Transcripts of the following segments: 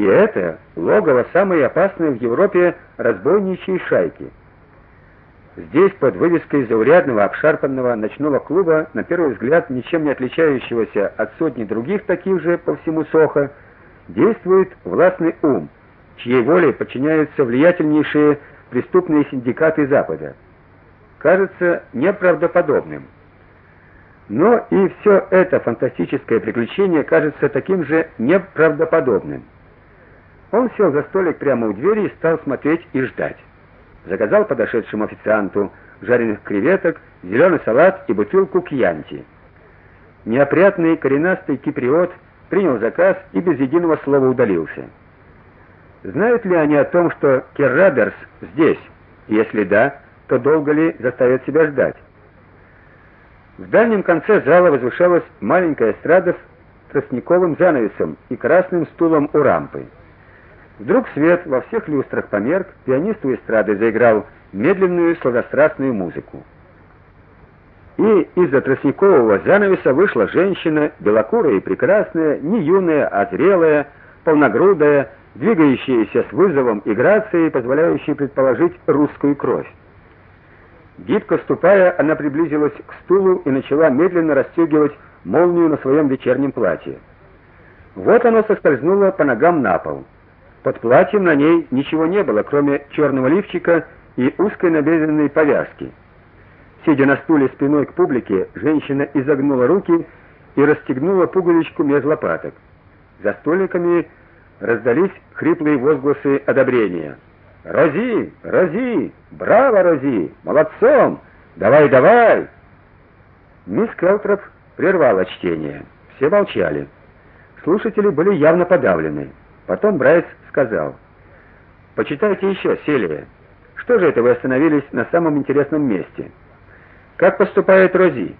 И это логово самой опасной в Европе разбойничьей шайки. Здесь под вывеской заурядного обшарпанного ночного клуба, на первый взгляд ничем не отличающегося от сотни других таких же по всему Сохо, действует властный ум, чьей воле подчиняются влиятельнейшие преступные синдикаты Запада. Кажется неправдоподобным. Но и все это фантастическое приключение кажется таким же неправдоподобным. Он сел за столик прямо у двери и стал смотреть и ждать. Заказал подошедшему официанту жареных креветок, зеленый салат и бутылку кьянти. Неопрятный коренастый киприот принял заказ и без единого слова удалился. Знают ли они о том, что Керрадерс здесь? Если да, то долго ли заставят себя ждать? В дальнем конце зала возвышалась маленькая эстрада с тростниковым занавесом и красным стулом у рампы. Вдруг свет во всех люстрах померк, пианист у эстрады заиграл медленную сладострастную музыку. И из-за тростникового занавеса вышла женщина, белокурая и прекрасная, не юная, а зрелая, полногрудая, двигающаяся с вызовом и грацией, позволяющей предположить русскую кровь. Гибко ступая, она приблизилась к стулу и начала медленно расстегивать молнию на своем вечернем платье. Вот оно соскользнуло по ногам на пол. Под платьем на ней ничего не было, кроме черного лифчика и узкой набедренной повязки. Сидя на стуле спиной к публике, женщина изогнула руки и расстегнула пуговичку меж лопаток. За столиками раздались хриплые возгласы одобрения. «Рози! Рози! Браво, Рози! Молодцом! Давай, давай!» Мисс Келтроп прервала чтение. Все молчали. Слушатели были явно подавлены. Потом Брайс сказал: "Почитайте еще, Селия. Что же это вы остановились на самом интересном месте? Как поступает Рози?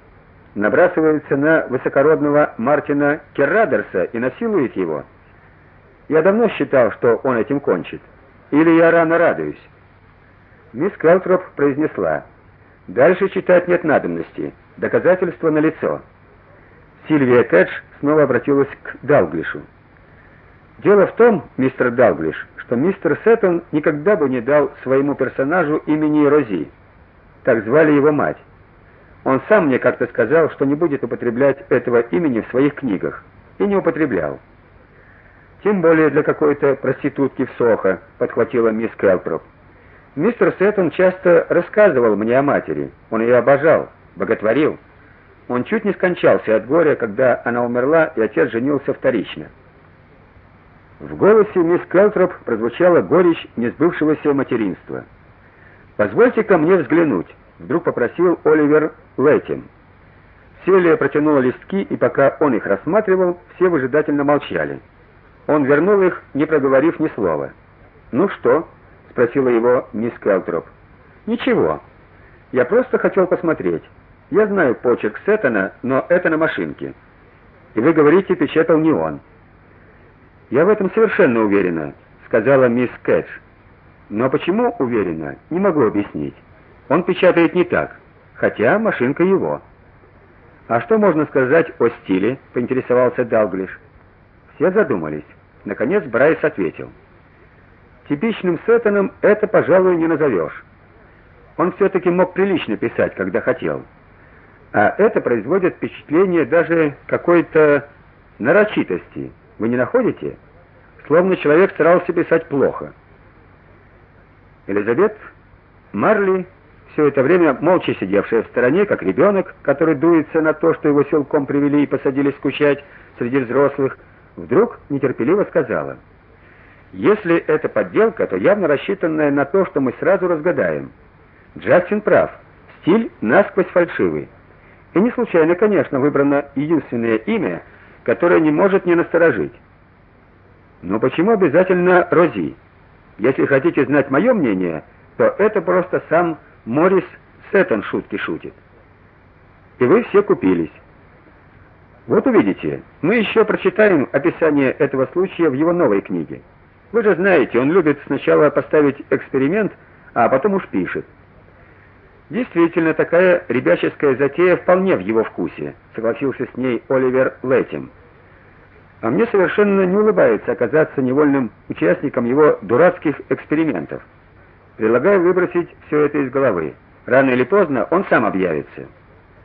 Набрасывается на высокородного Мартина Керрадерса и насилует его? Я давно считал, что он этим кончит. Или я рано радуюсь?" Мисс Келтроп произнесла: "Дальше читать нет надобности. Доказательства налицо". Сильвия Кэтч снова обратилась к Далглишу. Дело в том, мистер Далглиш, что мистер Сеттон никогда бы не дал своему персонажу имени Рози. Так звали его мать. Он сам мне как-то сказал, что не будет употреблять этого имени в своих книгах, и не употреблял. Тем более для какой-то проститутки в Сохо, подхватила мисс Келтроп. Мистер Сеттон часто рассказывал мне о матери. Он ее обожал, боготворил. Он чуть не скончался от горя, когда она умерла, и отец женился вторично. В голосе мисс Келтроп прозвучала горечь несбывшегося материнства. "Позвольте ко мне взглянуть", вдруг попросил Оливер Лэтим. Селия протянула листки, и пока он их рассматривал, все выжидательно молчали. Он вернул их, не проговорив ни слова. "Ну что?" спросила его мисс Келтроп. "Ничего. Я просто хотел посмотреть. Я знаю почерк Сеттона, но это на машинке. И вы говорите, печатал не он". Я в этом совершенно уверена, сказала мисс Кэтч. Но почему уверена, не могу объяснить. Он печатает не так, хотя машинка его. А что можно сказать о стиле? поинтересовался Далглиш. Все задумались. Наконец Брайс ответил: Типичным Сеттоном это, пожалуй, не назовешь. Он все таки мог прилично писать, когда хотел. А это производит впечатление даже какой-то нарочитости. Вы не находите? Словно человек старался писать плохо. Элизабет Марли, все это время молча сидевшая в стороне, как ребенок, который дуется на то, что его силком привели и посадили скучать среди взрослых, вдруг нетерпеливо сказала: "Если это подделка, то явно рассчитанная на то, что мы сразу разгадаем. Джастин прав. Стиль насквозь фальшивый. И не случайно, конечно, выбрано единственное имя, которое не может не насторожить. Но почему обязательно Рози? Если хотите знать мое мнение, то это просто сам Морис Сеттон шутки шутит. И вы все купились. Вот увидите. Мы еще прочитаем описание этого случая в его новой книге. Вы же знаете, он любит сначала поставить эксперимент, а потом уж пишет. Действительно, такая ребяческая затея вполне в его вкусе, согласился с ней Оливер Лэтим. А мне совершенно не улыбается оказаться невольным участником его дурацких экспериментов. Предлагаю выбросить все это из головы. Рано или поздно он сам объявится.